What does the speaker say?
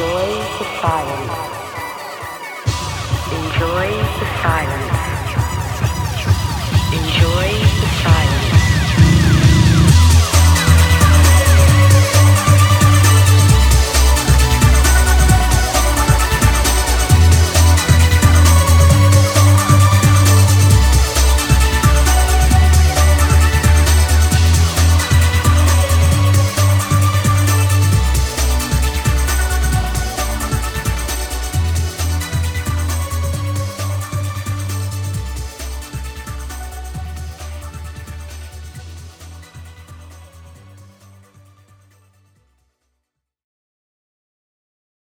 Enjoy the silence. Enjoy the silence. Enjoy